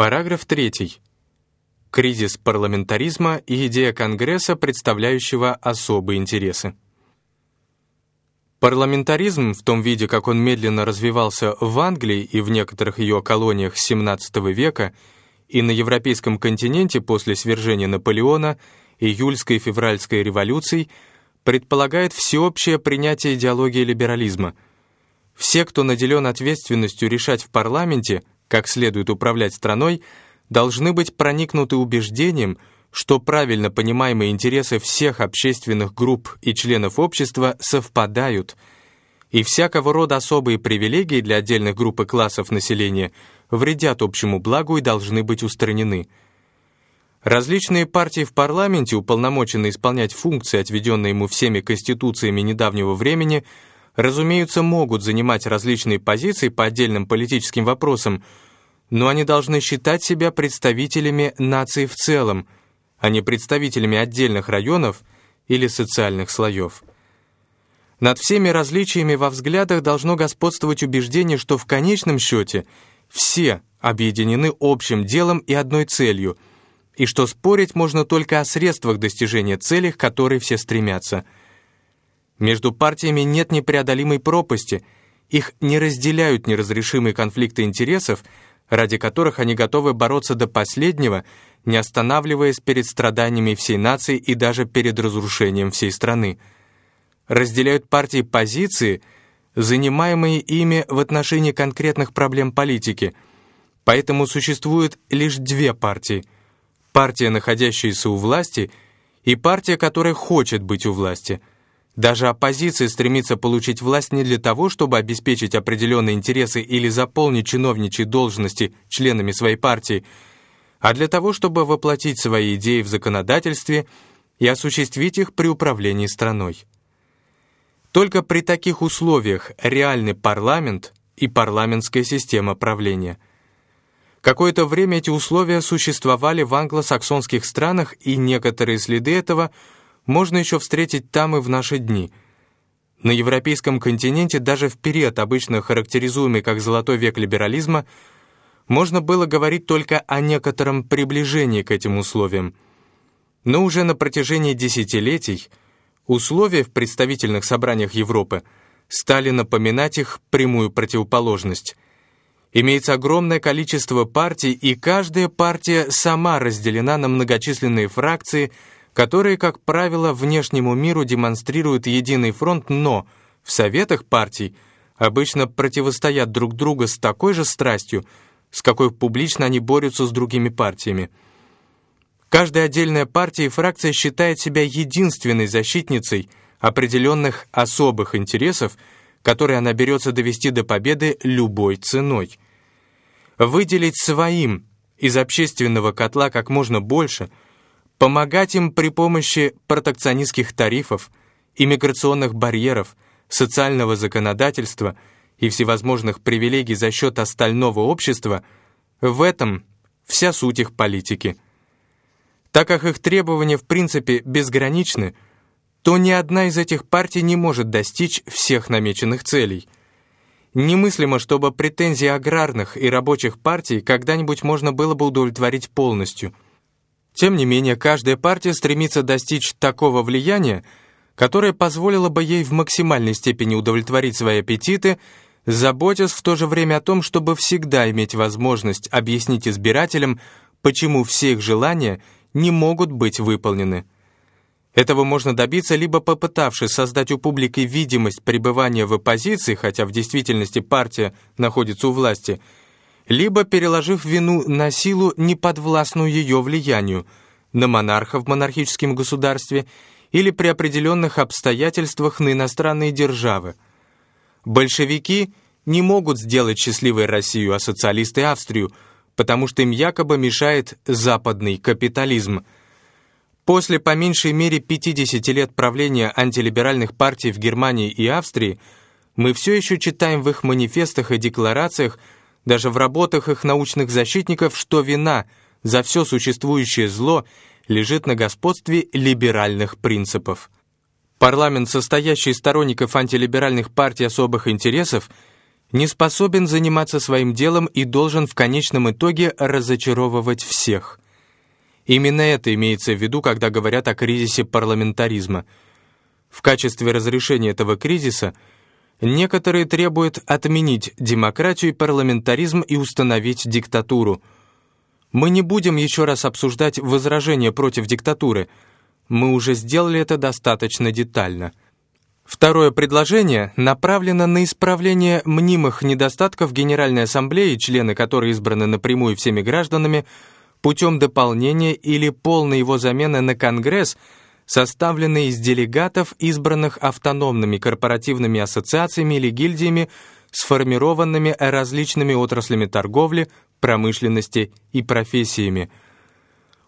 Параграф 3. Кризис парламентаризма и идея Конгресса, представляющего особые интересы. Парламентаризм в том виде, как он медленно развивался в Англии и в некоторых ее колониях XVII века и на европейском континенте после свержения Наполеона, июльской и февральской революций, предполагает всеобщее принятие идеологии либерализма. Все, кто наделен ответственностью решать в парламенте, как следует управлять страной, должны быть проникнуты убеждением, что правильно понимаемые интересы всех общественных групп и членов общества совпадают, и всякого рода особые привилегии для отдельных групп и классов населения вредят общему благу и должны быть устранены. Различные партии в парламенте, уполномоченные исполнять функции, отведенные ему всеми конституциями недавнего времени, разумеется, могут занимать различные позиции по отдельным политическим вопросам, но они должны считать себя представителями нации в целом, а не представителями отдельных районов или социальных слоев. Над всеми различиями во взглядах должно господствовать убеждение, что в конечном счете все объединены общим делом и одной целью, и что спорить можно только о средствах достижения целей, к которой все стремятся – между партиями нет непреодолимой пропасти, их не разделяют неразрешимые конфликты интересов, ради которых они готовы бороться до последнего, не останавливаясь перед страданиями всей нации и даже перед разрушением всей страны. Разделяют партии позиции, занимаемые ими в отношении конкретных проблем политики. Поэтому существует лишь две партии. Партия, находящаяся у власти, и партия, которая хочет быть у власти – даже оппозиция стремится получить власть не для того, чтобы обеспечить определенные интересы или заполнить чиновничьи должности членами своей партии, а для того, чтобы воплотить свои идеи в законодательстве и осуществить их при управлении страной. Только при таких условиях реальный парламент и парламентская система правления. Какое-то время эти условия существовали в англосаксонских странах, и некоторые следы этого – можно еще встретить там и в наши дни. На европейском континенте даже в период, обычно характеризуемый как «золотой век либерализма», можно было говорить только о некотором приближении к этим условиям. Но уже на протяжении десятилетий условия в представительных собраниях Европы стали напоминать их прямую противоположность. Имеется огромное количество партий, и каждая партия сама разделена на многочисленные фракции – которые, как правило, внешнему миру демонстрируют единый фронт, но в советах партий обычно противостоят друг другу с такой же страстью, с какой публично они борются с другими партиями. Каждая отдельная партия и фракция считает себя единственной защитницей определенных особых интересов, которые она берется довести до победы любой ценой. Выделить своим из общественного котла как можно больше – помогать им при помощи протекционистских тарифов, иммиграционных барьеров, социального законодательства и всевозможных привилегий за счет остального общества, в этом вся суть их политики. Так как их требования в принципе безграничны, то ни одна из этих партий не может достичь всех намеченных целей. Немыслимо, чтобы претензии аграрных и рабочих партий когда-нибудь можно было бы удовлетворить полностью – тем не менее, каждая партия стремится достичь такого влияния, которое позволило бы ей в максимальной степени удовлетворить свои аппетиты, заботясь в то же время о том, чтобы всегда иметь возможность объяснить избирателям, почему все их желания не могут быть выполнены. Этого можно добиться, либо попытавшись создать у публики видимость пребывания в оппозиции, хотя в действительности партия находится у власти – либо переложив вину на силу, неподвластную ее влиянию, на монарха в монархическом государстве или при определенных обстоятельствах на иностранные державы. Большевики не могут сделать счастливой Россию, а социалисты Австрию, потому что им якобы мешает западный капитализм. После по меньшей мере 50 лет правления антилиберальных партий в Германии и Австрии мы все еще читаем в их манифестах и декларациях, даже в работах их научных защитников, что вина за все существующее зло лежит на господстве либеральных принципов. Парламент, состоящий из сторонников антилиберальных партий особых интересов, не способен заниматься своим делом и должен в конечном итоге разочаровывать всех. Именно это имеется в виду, когда говорят о кризисе парламентаризма. В качестве разрешения этого кризиса некоторые требуют отменить демократию и парламентаризм и установить диктатуру. Мы не будем еще раз обсуждать возражения против диктатуры. Мы уже сделали это достаточно детально. Второе предложение направлено на исправление мнимых недостатков Генеральной Ассамблеи, члены которой избраны напрямую всеми гражданами, путем дополнения или полной его замены на Конгресс, составленный из делегатов, избранных автономными корпоративными ассоциациями или гильдиями, сформированными различными отраслями торговли, промышленности и профессиями.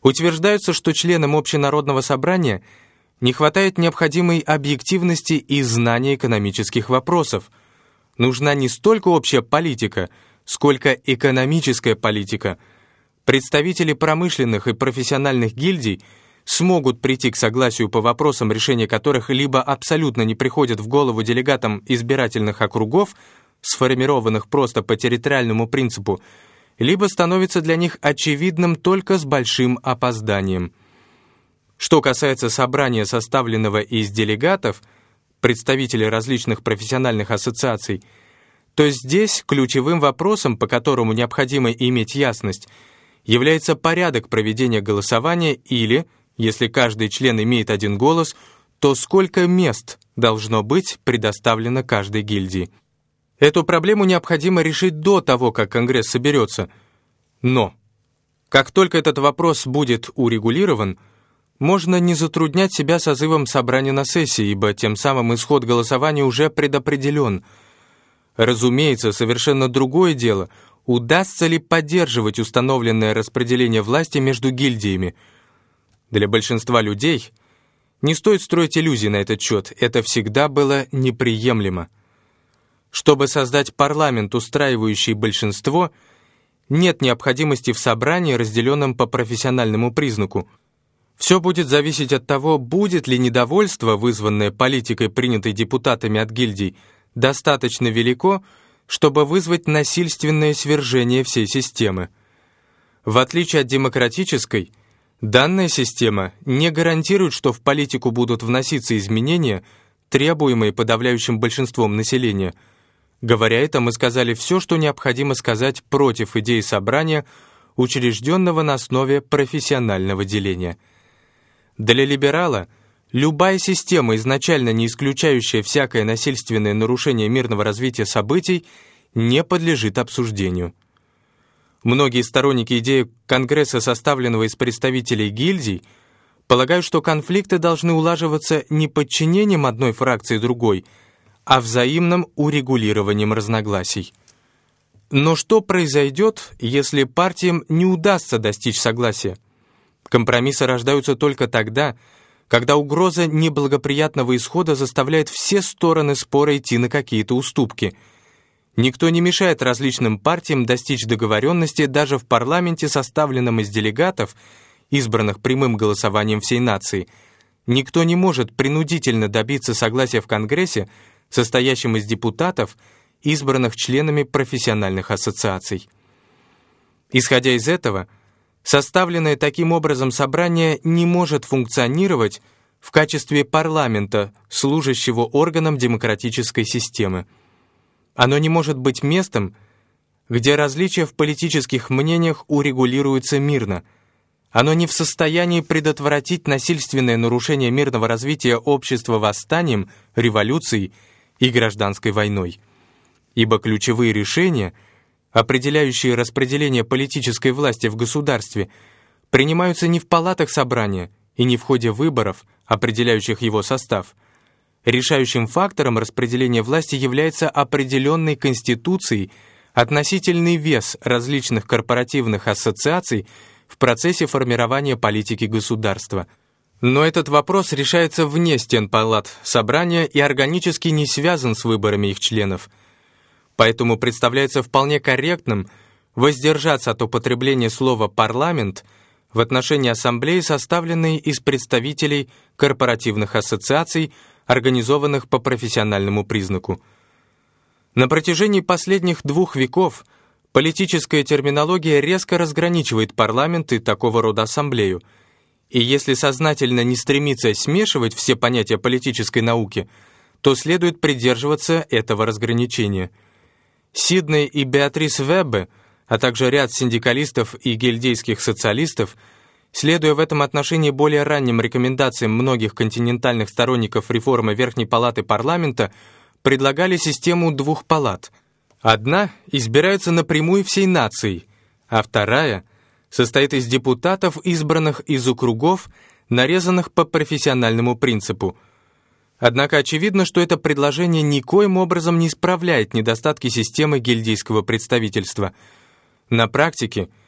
Утверждается, что членам общенародного собрания – не хватает необходимой объективности и знания экономических вопросов. Нужна не столько общая политика, сколько экономическая политика. Представители промышленных и профессиональных гильдий смогут прийти к согласию по вопросам, решения которых либо абсолютно не приходят в голову делегатам избирательных округов, сформированных просто по территориальному принципу, либо становится для них очевидным только с большим опозданием. Что касается собрания, составленного из делегатов, представителей различных профессиональных ассоциаций, то здесь ключевым вопросом, по которому необходимо иметь ясность, является порядок проведения голосования или, если каждый член имеет один голос, то сколько мест должно быть предоставлено каждой гильдии. Эту проблему необходимо решить до того, как Конгресс соберется. Но, как только этот вопрос будет урегулирован, можно не затруднять себя созывом собрания на сессии, ибо тем самым исход голосования уже предопределен. Разумеется, совершенно другое дело, удастся ли поддерживать установленное распределение власти между гильдиями. Для большинства людей не стоит строить иллюзий на этот счет, это всегда было неприемлемо. Чтобы создать парламент, устраивающий большинство, нет необходимости в собрании, разделенном по профессиональному признаку – все будет зависеть от того, будет ли недовольство, вызванное политикой, принятой депутатами от гильдий, достаточно велико, чтобы вызвать насильственное свержение всей системы. В отличие от демократической, данная система не гарантирует, что в политику будут вноситься изменения, требуемые подавляющим большинством населения. Говоря это, мы сказали все, что необходимо сказать против идеи собрания, учрежденного на основе профессионального деления – для либерала любая система, изначально не исключающая всякое насильственное нарушение мирного развития событий, не подлежит обсуждению. Многие сторонники идеи Конгресса, составленного из представителей гильдий, полагают, что конфликты должны улаживаться не подчинением одной фракции другой, а взаимным урегулированием разногласий. Но что произойдет, если партиям не удастся достичь согласия? Компромиссы рождаются только тогда, когда угроза неблагоприятного исхода заставляет все стороны спора идти на какие-то уступки. Никто не мешает различным партиям достичь договоренности даже в парламенте, составленном из делегатов, избранных прямым голосованием всей нации. Никто не может принудительно добиться согласия в Конгрессе, состоящем из депутатов, избранных членами профессиональных ассоциаций. Исходя из этого, Составленное таким образом собрание не может функционировать в качестве парламента, служащего органом демократической системы. Оно не может быть местом, где различия в политических мнениях урегулируются мирно. Оно не в состоянии предотвратить насильственное нарушение мирного развития общества восстанием, революцией и гражданской войной. Ибо ключевые решения – определяющие распределение политической власти в государстве, принимаются не в палатах собрания и не в ходе выборов, определяющих его состав. Решающим фактором распределения власти является определенной Конституцией относительный вес различных корпоративных ассоциаций в процессе формирования политики государства. Но этот вопрос решается вне стен палат собрания и органически не связан с выборами их членов – Поэтому представляется вполне корректным воздержаться от употребления слова «парламент» в отношении ассамблеи, составленной из представителей корпоративных ассоциаций, организованных по профессиональному признаку. На протяжении последних двух веков политическая терминология резко разграничивает парламент и такого рода ассамблею. И если сознательно не стремиться смешивать все понятия политической науки, то следует придерживаться этого разграничения. Сиднey и Беатрис Веббе, а также ряд синдикалистов и гильдейских социалистов – Следуя в этом отношении более ранним рекомендациям многих континентальных сторонников реформы Верхней Палаты парламента, предлагали систему двух палат. Одна избирается напрямую всей нацией, а вторая состоит из депутатов, избранных из округов, нарезанных по профессиональному принципу. Однако очевидно, что это предложение никоим образом не исправляет недостатки системы гильдейского представительства. На практике –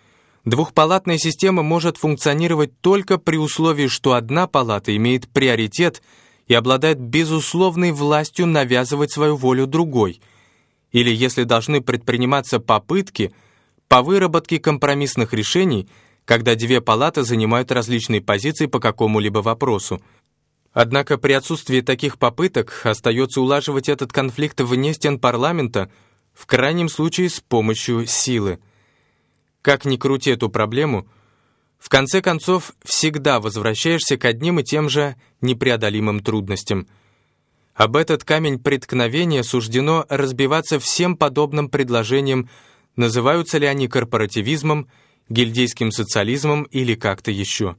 Двухпалатная система может функционировать только при условии, что одна палата имеет приоритет и обладает безусловной властью навязывать свою волю другой, или если должны предприниматься попытки по выработке компромиссных решений, когда две палаты занимают различные позиции по какому-либо вопросу. Однако при отсутствии таких попыток остается улаживать этот конфликт вне стен парламента, в крайнем случае с помощью силы. Как ни крути эту проблему, в конце концов всегда возвращаешься к одним и тем же непреодолимым трудностям. Об этот камень преткновения суждено разбиваться всем подобным предложениям, называются ли они корпоративизмом, гильдейским социализмом или как-то еще.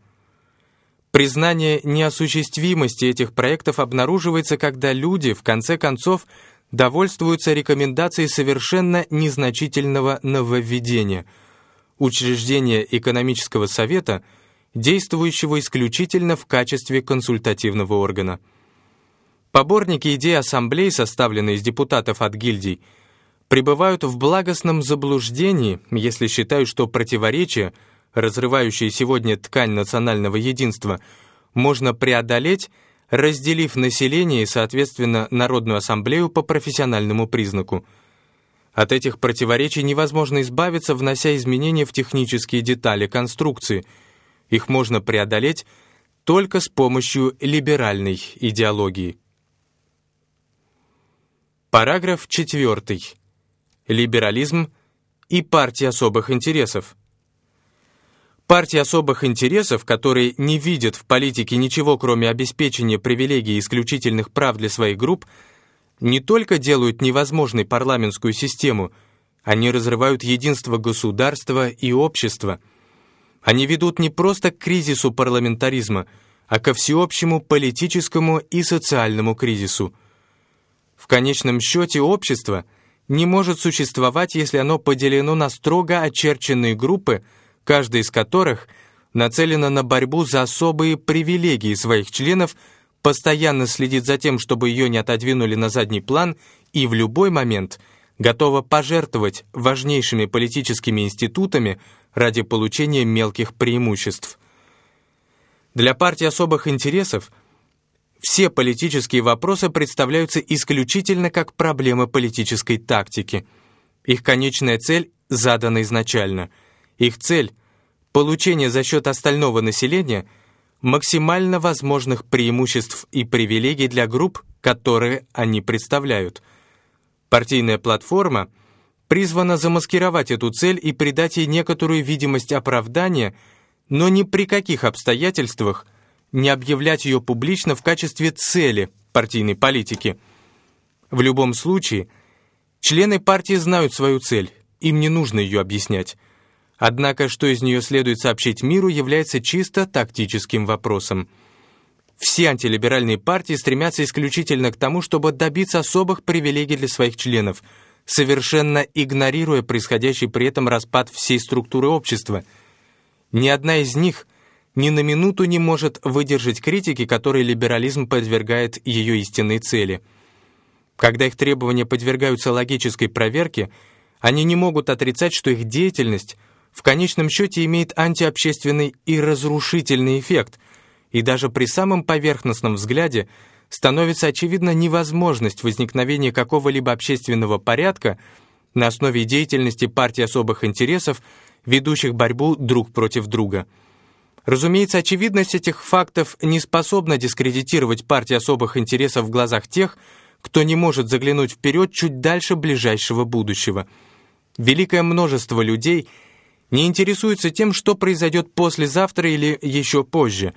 Признание неосуществимости этих проектов обнаруживается, когда люди, в конце концов, довольствуются рекомендацией совершенно незначительного нововведения – учреждения экономического совета, действующего исключительно в качестве консультативного органа. Поборники идеи ассамблей, составленные из депутатов от гильдий, пребывают в благостном заблуждении, если считают, что противоречия, разрывающие сегодня ткань национального единства, можно преодолеть, разделив население и, соответственно, Народную ассамблею по профессиональному признаку – от этих противоречий невозможно избавиться, внося изменения в технические детали конструкции. Их можно преодолеть только с помощью либеральной идеологии. Параграф 4. Либерализм и партия особых интересов. Партии особых интересов, которые не видят в политике ничего, кроме обеспечения привилегий и исключительных прав для своих групп, не только делают невозможной парламентскую систему, они разрывают единство государства и общества. Они ведут не просто к кризису парламентаризма, а ко всеобщему политическому и социальному кризису. В конечном счете общество не может существовать, если оно поделено на строго очерченные группы, каждая из которых нацелена на борьбу за особые привилегии своих членов – постоянно следит за тем, чтобы ее не отодвинули на задний план и в любой момент готова пожертвовать важнейшими политическими институтами ради получения мелких преимуществ. Для партии особых интересов все политические вопросы представляются исключительно как проблемы политической тактики. Их конечная цель задана изначально. Их цель – получение за счет остального населения – максимально возможных преимуществ и привилегий для групп, которые они представляют. Партийная платформа призвана замаскировать эту цель и придать ей некоторую видимость оправдания, но ни при каких обстоятельствах не объявлять ее публично в качестве цели партийной политики. В любом случае, члены партии знают свою цель, им не нужно ее объяснять. Однако, что из нее следует сообщить миру, является чисто тактическим вопросом. Все антилиберальные партии стремятся исключительно к тому, чтобы добиться особых привилегий для своих членов, совершенно игнорируя происходящий при этом распад всей структуры общества. Ни одна из них ни на минуту не может выдержать критики, которой либерализм подвергает ее истинной цели. Когда их требования подвергаются логической проверке, они не могут отрицать, что их деятельность – в конечном счете имеет антиобщественный и разрушительный эффект, и даже при самом поверхностном взгляде становится очевидна невозможность возникновения какого-либо общественного порядка на основе деятельности партий особых интересов, ведущих борьбу друг против друга. Разумеется, очевидность этих фактов не способна дискредитировать партии особых интересов в глазах тех, кто не может заглянуть вперед чуть дальше ближайшего будущего. Великое множество людей не интересуется тем, что произойдет послезавтра или еще позже.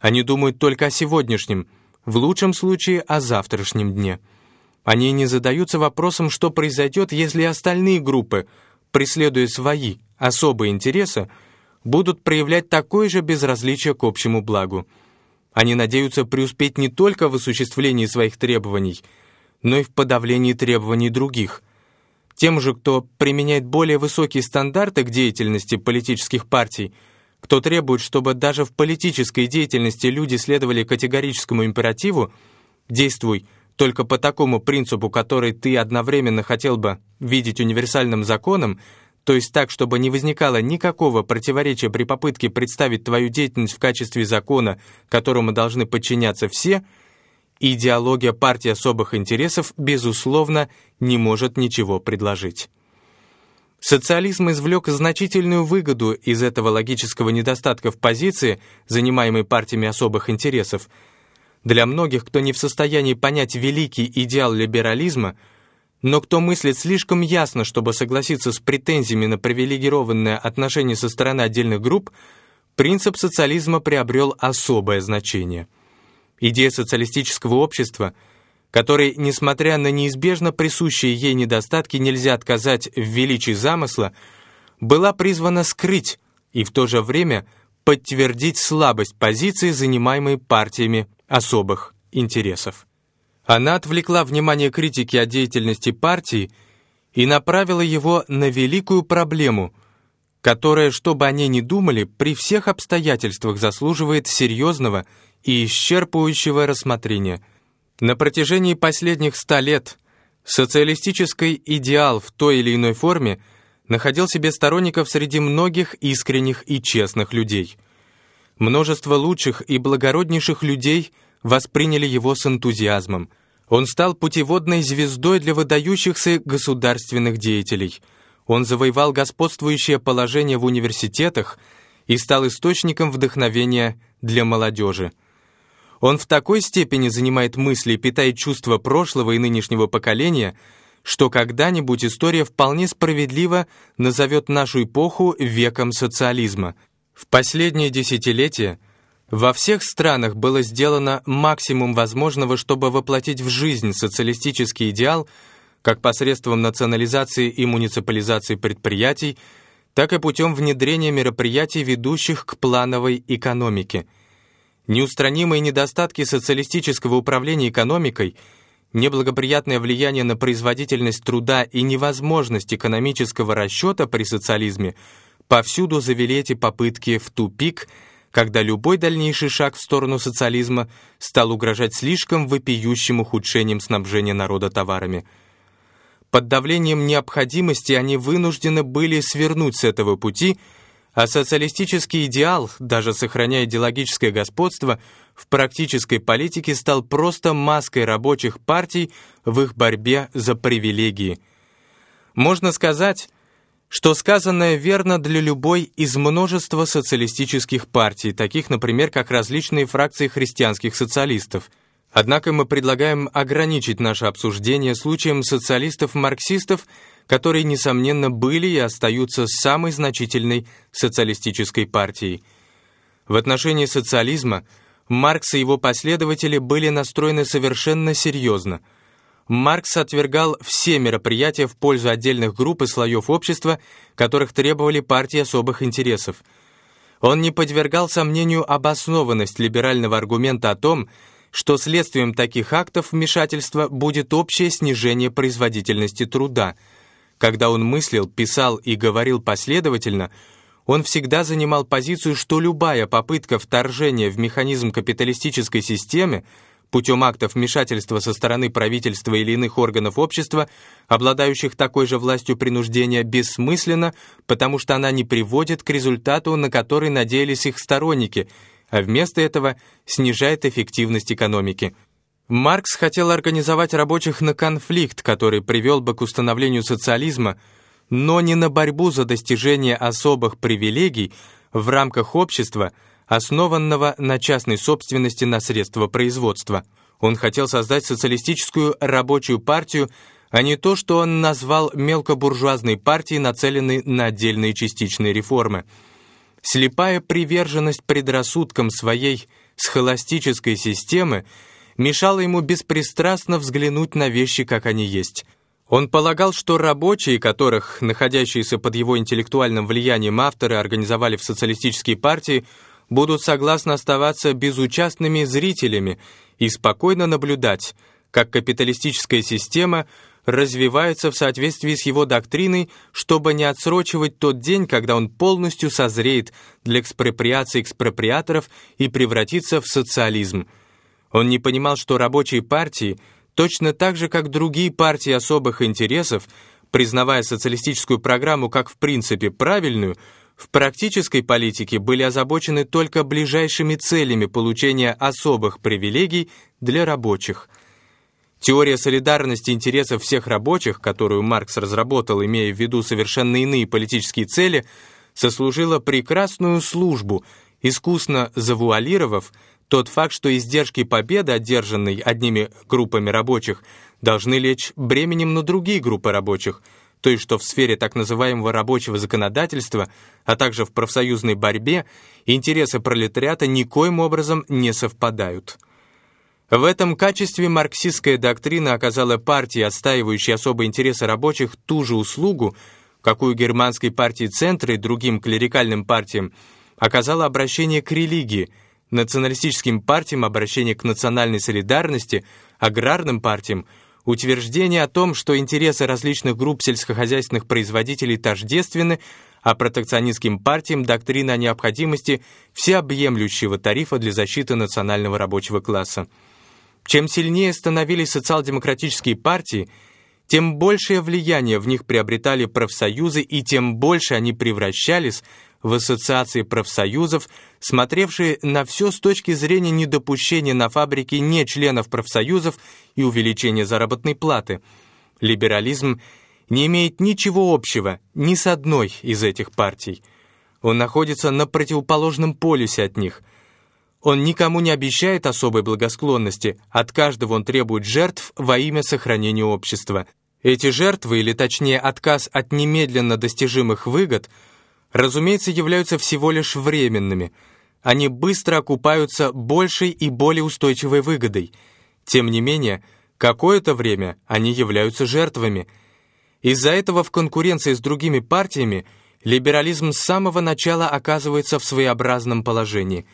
Они думают только о сегодняшнем, в лучшем случае о завтрашнем дне. Они не задаются вопросом, что произойдет, если остальные группы, преследуя свои особые интересы, будут проявлять такое же безразличие к общему благу. Они надеются преуспеть не только в осуществлении своих требований, но и в подавлении требований других. Тем же, кто применяет более высокие стандарты к деятельности политических партий, кто требует, чтобы даже в политической деятельности люди следовали категорическому императиву «действуй только по такому принципу, который ты одновременно хотел бы видеть универсальным законом», то есть так, чтобы не возникало никакого противоречия при попытке представить твою деятельность в качестве закона, которому должны подчиняться все, идеология партии особых интересов, безусловно, не может ничего предложить. Социализм извлек значительную выгоду из этого логического недостатка в позиции, занимаемой партиями особых интересов. Для многих, кто не в состоянии понять великий идеал либерализма – но кто мыслит слишком ясно, чтобы согласиться с претензиями на привилегированное отношение со стороны отдельных групп, принцип социализма приобрел особое значение. Идея социалистического общества, которой, несмотря на неизбежно присущие ей недостатки, нельзя отказать в величии замысла, была призвана скрыть и в то же время подтвердить слабость позиции, занимаемой партиями особых интересов. Она отвлекла внимание критики от деятельности партии и направила его на великую проблему, которая, что бы они ни думали, при всех обстоятельствах заслуживает серьезного и исчерпывающего рассмотрения. На протяжении последних ста лет социалистический идеал в той или иной форме находил себе сторонников среди многих искренних и честных людей. Множество лучших и благороднейших людей восприняли его с энтузиазмом. Он стал путеводной звездой для выдающихся государственных деятелей. Он завоевал господствующее положение в университетах и стал источником вдохновения для молодежи. Он в такой степени занимает мысли и питает чувства прошлого и нынешнего поколения, что когда-нибудь история вполне справедливо назовет нашу эпоху веком социализма. В последние десятилетия во всех странах было сделано максимум возможного, чтобы воплотить в жизнь социалистический идеал как посредством национализации и муниципализации предприятий, так и путем внедрения мероприятий, ведущих к плановой экономике. Неустранимые недостатки социалистического управления экономикой, неблагоприятное влияние на производительность труда и невозможность экономического расчета при социализме повсюду завели эти попытки в тупик – когда любой дальнейший шаг в сторону социализма стал угрожать слишком вопиющим ухудшением снабжения народа товарами. Под давлением необходимости они вынуждены были свернуть с этого пути, а социалистический идеал, даже сохраняя идеологическое господство, в практической политике стал просто маской рабочих партий в их борьбе за привилегии. Можно сказать, что сказанное верно для любой из множества социалистических партий, таких, например, как различные фракции христианских социалистов. Однако мы предлагаем ограничить наше обсуждение случаем социалистов-марксистов, которые, несомненно, были и остаются самой значительной социалистической партией. В отношении социализма Маркс и его последователи были настроены совершенно серьезно – Маркс отвергал все мероприятия в пользу отдельных групп и слоев общества, которых требовали партии особых интересов. Он не подвергал сомнению обоснованность либерального аргумента о том, что следствием таких актов вмешательства будет общее снижение производительности труда. Когда он мыслил, писал и говорил последовательно, он всегда занимал позицию, что любая попытка вторжения в механизм капиталистической системы путем актов вмешательства со стороны правительства или иных органов общества, обладающих такой же властью принуждения, бессмысленна, потому что она не приводит к результату, на который надеялись их сторонники, а вместо этого снижает эффективность экономики. Маркс хотел организовать рабочих на конфликт, который привел бы к установлению социализма, но не на борьбу за достижение особых привилегий в рамках общества – основанного на частной собственности на средства производства. Он хотел создать социалистическую рабочую партию, а не то, что он назвал мелкобуржуазной партией, нацеленной на отдельные частичные реформы. Слепая приверженность предрассудкам своей схоластической системы мешала ему беспристрастно взглянуть на вещи, как они есть. Он полагал, что рабочие, которых находящиеся под его интеллектуальным влиянием авторы организовали в социалистические партии, будут согласно оставаться безучастными зрителями и спокойно наблюдать, как капиталистическая система развивается в соответствии с его доктриной, чтобы не отсрочивать тот день, когда он полностью созреет для экспроприации экспроприаторов и превратится в социализм. Он не понимал, что рабочие партии, точно так же, как другие партии особых интересов, признавая социалистическую программу как в принципе правильную, в практической политике были озабочены только ближайшими целями получения особых привилегий для рабочих. Теория солидарности интересов всех рабочих, которую Маркс разработал, имея в виду совершенно иные политические цели, сослужила прекрасную службу, искусно завуалировав тот факт, что издержки победы, одержанной одними группами рабочих, должны лечь бременем на другие группы рабочих – то есть что в сфере так называемого рабочего законодательства, а также в профсоюзной борьбе, интересы пролетариата никоим образом не совпадают. В этом качестве марксистская доктрина оказала партии, отстаивающей особые интересы рабочих, ту же услугу, какую германской партии Центра и другим клерикальным партиям оказала обращение к религии, националистическим партиям обращение к национальной солидарности, аграрным партиям – Утверждение о том, что интересы различных групп сельскохозяйственных производителей тождественны, а протекционистским партиям доктрина о необходимости всеобъемлющего тарифа для защиты национального рабочего класса. Чем сильнее становились социал-демократические партии, тем большее влияние в них приобретали профсоюзы и тем больше они превращались в ассоциации профсоюзов, смотревшие на все с точки зрения недопущения на фабрике не членов профсоюзов и увеличения заработной платы. Либерализм не имеет ничего общего ни с одной из этих партий. Он находится на противоположном полюсе от них. Он никому не обещает особой благосклонности, от каждого он требует жертв во имя сохранения общества. Эти жертвы, или точнее отказ от немедленно достижимых выгод – разумеется, являются всего лишь временными. Они быстро окупаются большей и более устойчивой выгодой. Тем не менее, какое-то время они являются жертвами. Из-за этого в конкуренции с другими партиями либерализм с самого начала оказывается в своеобразном положении.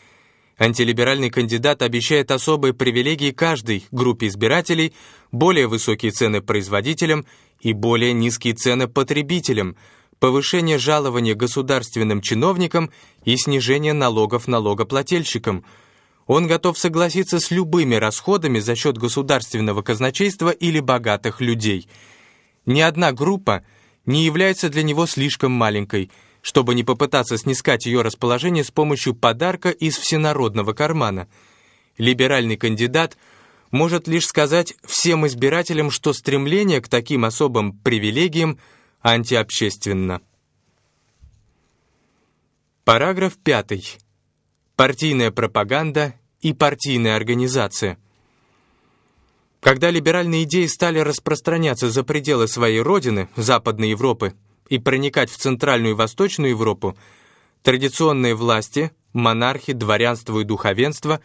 Антилиберальный кандидат обещает особые привилегии каждой группе избирателей, более высокие цены производителям и более низкие цены потребителям – повышение жалования государственным чиновникам и снижение налогов налогоплательщикам. Он готов согласиться с любыми расходами за счет государственного казначейства или богатых людей. Ни одна группа не является для него слишком маленькой, чтобы не попытаться снискать ее расположение с помощью подарка из всенародного кармана. Либеральный кандидат может лишь сказать всем избирателям, что стремление к таким особым привилегиям – антиобщественно. Параграф 5. Партийная пропаганда и партийная организация. Когда либеральные идеи стали распространяться за пределы своей родины, Западной Европы, и проникать в Центральную и Восточную Европу, традиционные власти, монархи, дворянство и духовенство,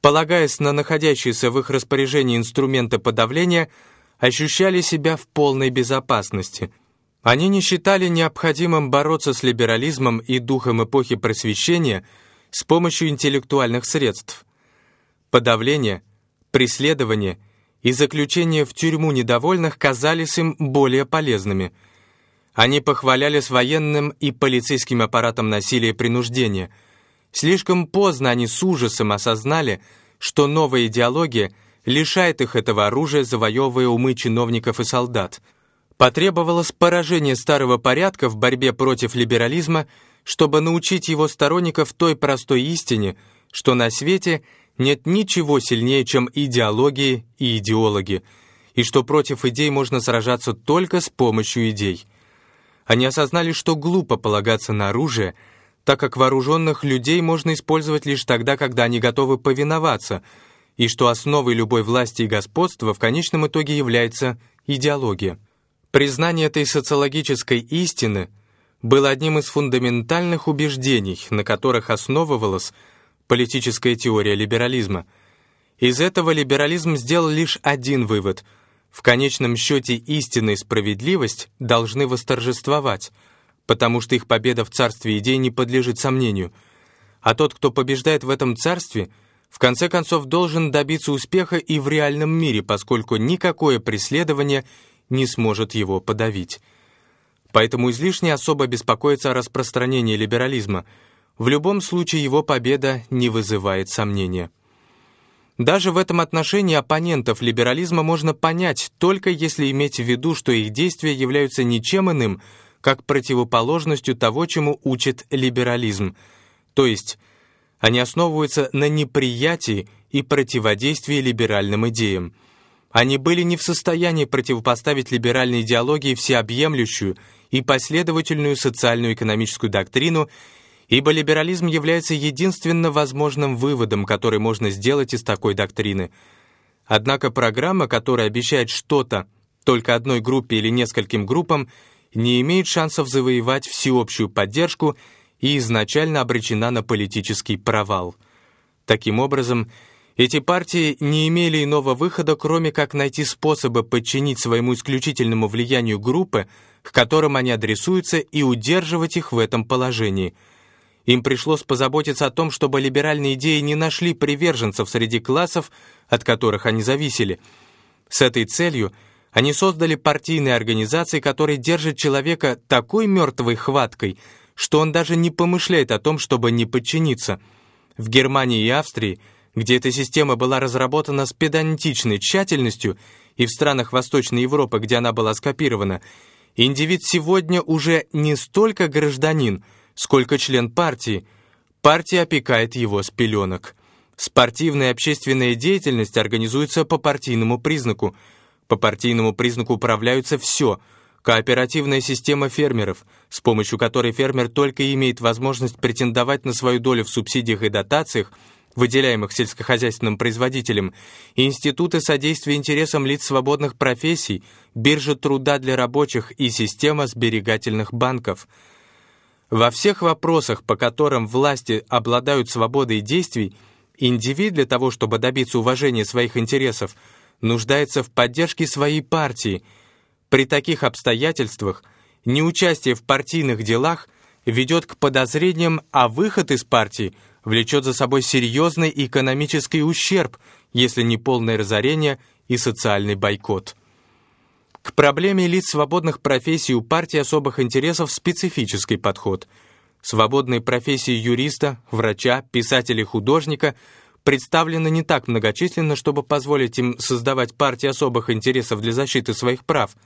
полагаясь на находящиеся в их распоряжении инструменты подавления, ощущали себя в полной безопасности – они не считали необходимым бороться с либерализмом и духом эпохи просвещения с помощью интеллектуальных средств. Подавление, преследование и заключение в тюрьму недовольных казались им более полезными. Они похвалялись военным и полицейским аппаратом насилия и принуждения. Слишком поздно они с ужасом осознали, что новая идеология лишает их этого оружия, завоевывая умы чиновников и солдат – Потребовалось поражение старого порядка в борьбе против либерализма, чтобы научить его сторонников той простой истине, что на свете нет ничего сильнее, чем идеологии и идеологи, и что против идей можно сражаться только с помощью идей. Они осознали, что глупо полагаться на оружие, так как вооруженных людей можно использовать лишь тогда, когда они готовы повиноваться, и что основой любой власти и господства в конечном итоге является идеология. Признание этой социологической истины было одним из фундаментальных убеждений, на которых основывалась политическая теория либерализма. Из этого либерализм сделал лишь один вывод – в конечном счете истина и справедливость должны восторжествовать, потому что их победа в царстве идей не подлежит сомнению. А тот, кто побеждает в этом царстве, в конце концов должен добиться успеха и в реальном мире, поскольку никакое преследование не сможет его подавить. Поэтому излишне особо беспокоиться о распространении либерализма. В любом случае его победа не вызывает сомнения. Даже в этом отношении оппонентов либерализма можно понять, только если иметь в виду, что их действия являются ничем иным, как противоположностью того, чему учит либерализм. То есть они основываются на неприятии и противодействии либеральным идеям. Они были не в состоянии противопоставить либеральной идеологии всеобъемлющую и последовательную социально-экономическую доктрину ибо либерализм является единственно возможным выводом, который можно сделать из такой доктрины. Однако программа, которая обещает что-то только одной группе или нескольким группам, не имеет шансов завоевать всеобщую поддержку и изначально обречена на политический провал. Таким образом, эти партии не имели иного выхода, кроме как найти способы подчинить своему исключительному влиянию группы, к которым они адресуются, и удерживать их в этом положении – им пришлось позаботиться о том, чтобы либеральные идеи не нашли приверженцев среди классов, от которых они зависели. С этой целью они создали партийные организации, которые держат человека такой мертвой хваткой, что он даже не помышляет о том, чтобы не подчиниться. В Германии и Австрии, где эта система была разработана с педантичной тщательностью, и в странах Восточной Европы, где она была скопирована, индивид сегодня уже не столько гражданин, сколько член партии. Партия опекает его с пеленок. Спортивная и общественная деятельность организуется по партийному признаку. По партийному признаку управляются все. Кооперативная система фермеров, с помощью которой фермер только имеет возможность претендовать на свою долю в субсидиях и дотациях, выделяемых сельскохозяйственным производителям, институты содействия интересам лиц свободных профессий, биржа труда для рабочих и система сберегательных банков – во всех вопросах, по которым власти обладают свободой действий, индивид для того, чтобы добиться уважения своих интересов, нуждается в поддержке своей партии. При таких обстоятельствах неучастие в партийных делах ведет к подозрениям, а выход из партии влечет за собой серьезный экономический ущерб, если не полное разорение и социальный бойкот. К проблеме лиц свободных профессий у партии особых интересов специфический подход. Свободные профессии юриста, врача, писателя и художника представлены не так многочисленно, чтобы позволить им создавать партии особых интересов для защиты своих прав.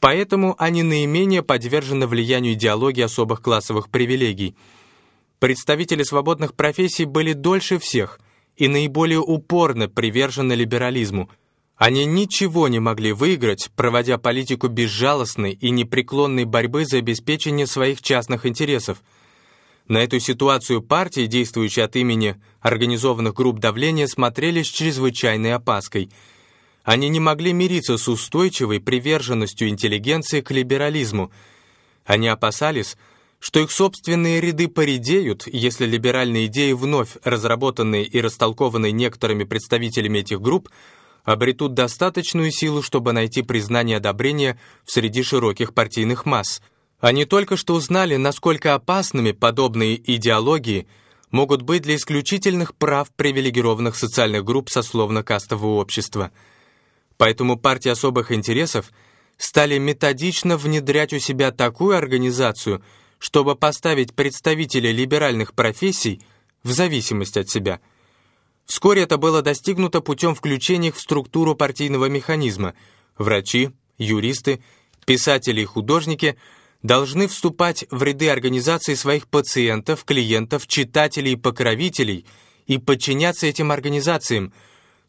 Поэтому они наименее подвержены влиянию идеологии особых классовых привилегий. Представители свободных профессий были дольше всех и наиболее упорно привержены либерализму – они ничего не могли выиграть, проводя политику безжалостной и непреклонной борьбы за обеспечение своих частных интересов. На эту ситуацию партии, действующие от имени организованных групп давления, смотрели с чрезвычайной опаской. Они не могли мириться с устойчивой приверженностью интеллигенции к либерализму. Они опасались, что их собственные ряды поредеют, если либеральные идеи, вновь разработанные и растолкованные некоторыми представителями этих групп, обретут достаточную силу, чтобы найти признание и одобрение в среди широких партийных масс. Они только что узнали, насколько опасными подобные идеологии могут быть для исключительных прав привилегированных социальных групп сословно-кастового общества. Поэтому партии особых интересов стали методично внедрять у себя такую организацию, чтобы поставить представителей либеральных профессий в зависимость от себя – Вскоре это было достигнуто путем включения их в структуру партийного механизма. Врачи, юристы, писатели и художники должны вступать в ряды организации своих пациентов, клиентов, читателей и покровителей и подчиняться этим организациям.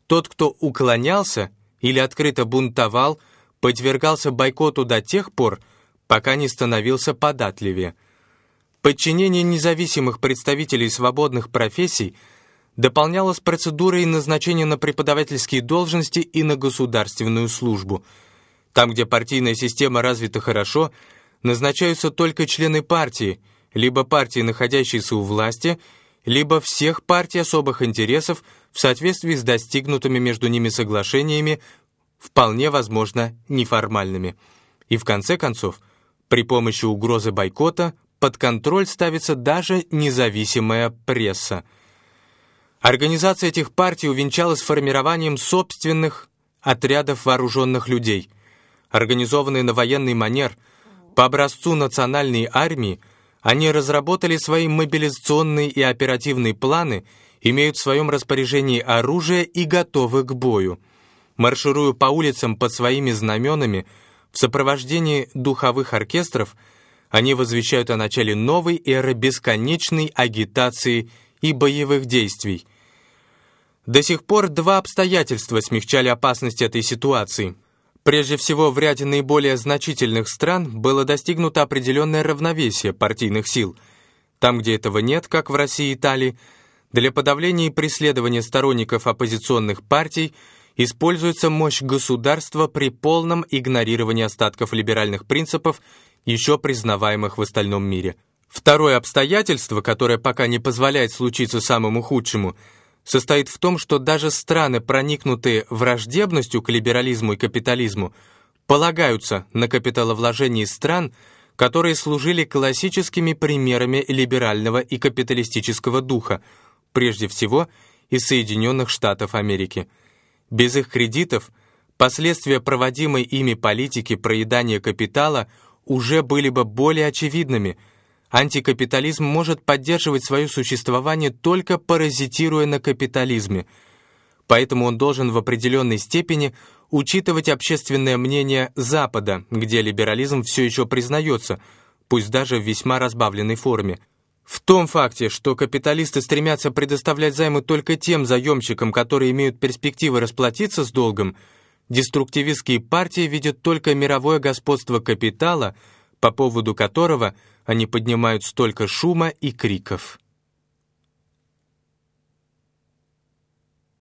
Тот, кто уклонялся или открыто бунтовал, подвергался бойкоту до тех пор, пока не становился податливее. Подчинение независимых представителей свободных профессий – дополнялась процедурой назначения на преподавательские должности и на государственную службу. Там, где партийная система развита хорошо, назначаются только члены партии, либо партии, находящиеся у власти, либо всех партий особых интересов в соответствии с достигнутыми между ними соглашениями, вполне возможно, неформальными. И в конце концов, при помощи угрозы бойкота под контроль ставится даже независимая пресса. Организация этих партий увенчалась формированием собственных отрядов вооруженных людей. Организованные на военный манер, по образцу национальной армии, они разработали свои мобилизационные и оперативные планы, имеют в своем распоряжении оружие и готовы к бою. Маршируя по улицам под своими знаменами, в сопровождении духовых оркестров они возвещают о начале новой эры бесконечной агитации и боевых действий. До сих пор два обстоятельства смягчали опасность этой ситуации. Прежде всего, в ряде наиболее значительных стран было достигнуто определенное равновесие партийных сил. Там, где этого нет, как в России и Италии, для подавления и преследования сторонников оппозиционных партий – используется мощь государства при полном игнорировании остатков либеральных принципов, еще признаваемых в остальном мире. Второе обстоятельство, которое пока не позволяет случиться самому худшему, состоит в том, что даже страны, проникнутые враждебностью к либерализму и капитализму, полагаются на капиталовложении стран, которые служили классическими примерами либерального и капиталистического духа, прежде всего из Соединенных Штатов Америки – без их кредитов последствия проводимой ими политики проедания капитала уже были бы более очевидными. Антикапитализм может поддерживать свое существование только паразитируя на капитализме. Поэтому он должен в определенной степени учитывать общественное мнение Запада, где либерализм все еще признается, пусть даже в весьма разбавленной форме. В том факте, что капиталисты стремятся предоставлять займы только тем заемщикам, которые имеют перспективы расплатиться с долгом, деструктивистские партии видят только мировое господство капитала, по поводу которого они поднимают столько шума и криков.